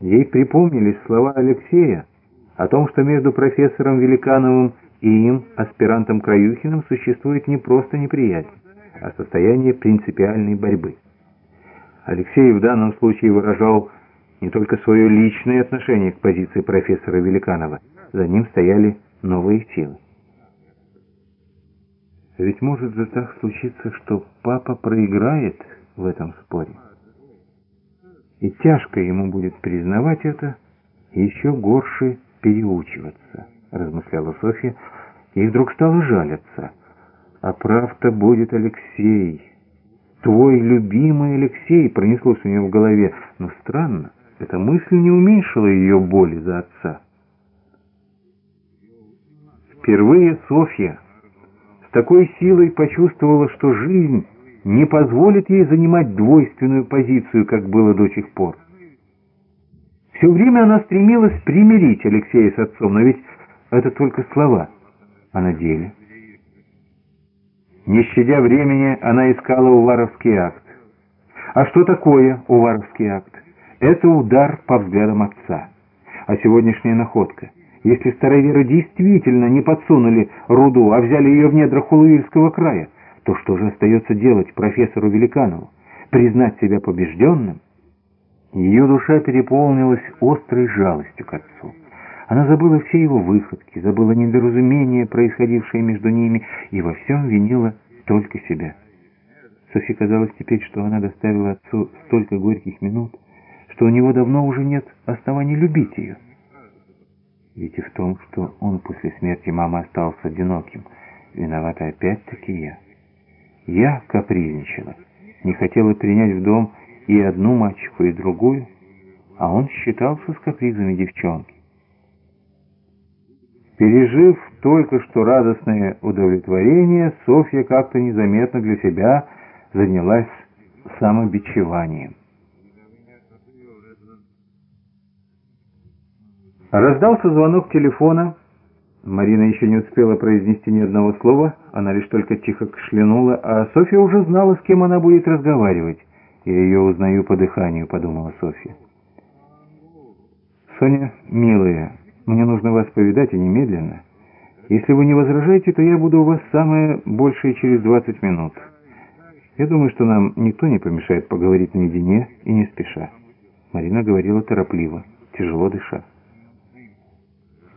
Ей припомнились слова Алексея о том, что между профессором Великановым и им, аспирантом Краюхиным, существует не просто неприязнь, а состояние принципиальной борьбы. Алексей в данном случае выражал не только свое личное отношение к позиции профессора Великанова, за ним стояли новые силы. Ведь может же так случиться, что папа проиграет в этом споре. И тяжко ему будет признавать это, еще горше переучиваться, размышляла Софья, и вдруг стала жалиться. А прав-то будет Алексей. Твой любимый Алексей пронеслось у нее в голове. Но странно, эта мысль не уменьшила ее боли за отца. Впервые Софья с такой силой почувствовала, что жизнь не позволит ей занимать двойственную позицию, как было до сих пор. Все время она стремилась примирить Алексея с отцом, но ведь это только слова, а на деле... Не щадя времени, она искала Уваровский акт. А что такое Уваровский акт? Это удар по взглядам отца. А сегодняшняя находка. Если староверы действительно не подсунули руду, а взяли ее в недрах Хулуильского края, то что же остается делать профессору Великанову? Признать себя побежденным? Ее душа переполнилась острой жалостью к отцу. Она забыла все его выходки, забыла недоразумение, происходившее между ними, и во всем винила только себя. Софи казалось теперь, что она доставила отцу столько горьких минут, что у него давно уже нет оснований любить ее. Ведь и в том, что он после смерти мамы остался одиноким, виновата опять-таки я. Я капризничала, не хотела принять в дом и одну мачеху, и другую, а он считался с капризами девчонки. Пережив только что радостное удовлетворение, Софья как-то незаметно для себя занялась самобичеванием. Раздался звонок телефона. Марина еще не успела произнести ни одного слова, она лишь только тихо кашлянула, а Софья уже знала, с кем она будет разговаривать. «Я ее узнаю по дыханию», — подумала Софья. «Соня, милая, мне нужно вас повидать и немедленно. Если вы не возражаете, то я буду у вас самое большее через 20 минут. Я думаю, что нам никто не помешает поговорить наедине и не спеша». Марина говорила торопливо, тяжело дыша.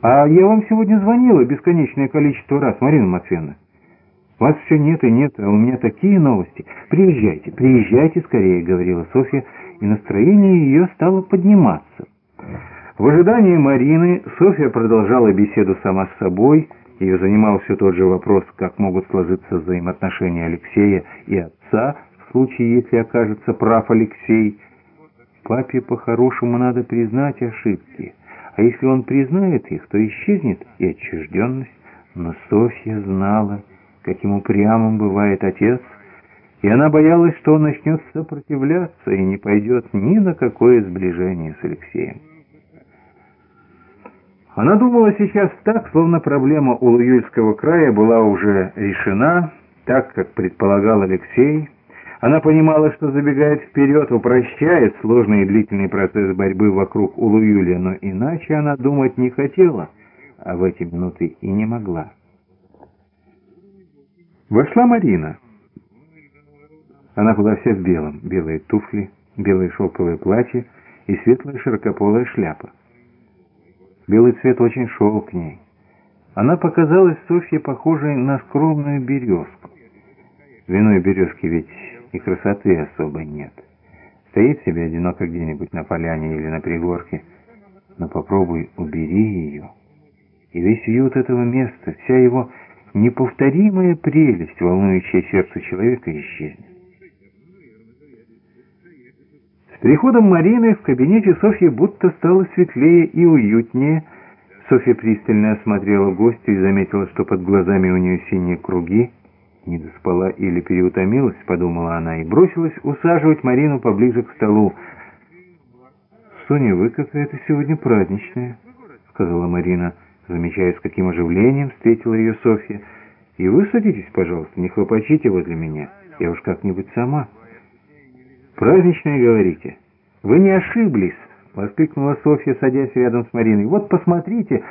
«А я вам сегодня звонила бесконечное количество раз, Марина Матвеевна. Вас все нет и нет, а у меня такие новости. Приезжайте, приезжайте скорее», — говорила Софья, и настроение ее стало подниматься. В ожидании Марины Софья продолжала беседу сама с собой. Ее занимал все тот же вопрос, как могут сложиться взаимоотношения Алексея и отца, в случае, если окажется прав Алексей. Папе по-хорошему надо признать ошибки, а если он признает их, то исчезнет и отчужденность. Но Софья знала каким упрямым бывает отец, и она боялась, что он начнет сопротивляться и не пойдет ни на какое сближение с Алексеем. Она думала сейчас так, словно проблема Улуюльского края была уже решена, так, как предполагал Алексей. Она понимала, что забегает вперед, упрощает сложный и длительный процесс борьбы вокруг Улуюля, но иначе она думать не хотела, а в эти минуты и не могла. Вошла Марина. Она была вся в белом. Белые туфли, белое шелковое платье и светлая широкополая шляпа. Белый цвет очень шел к ней. Она показалась Софье похожей на скромную березку. Виной березки ведь и красоты особо нет. Стоит себе одиноко где-нибудь на поляне или на пригорке, но попробуй убери ее. И весь уют этого места, вся его неповторимая прелесть, волнующая сердце человека, исчезнет. С приходом Марины в кабинете Софьи будто стало светлее и уютнее. Софья пристально осмотрела гостя и заметила, что под глазами у нее синие круги. Не доспала или переутомилась, подумала она, и бросилась усаживать Марину поближе к столу. «Соня, вы какая-то сегодня праздничная», — сказала Марина замечая, с каким оживлением встретила ее Софья. «И вы садитесь, пожалуйста, не хлопочите возле меня. Я уж как-нибудь сама». «Праздничное, говорите? Вы не ошиблись. воскликнула Софья, садясь рядом с Мариной. «Вот посмотрите,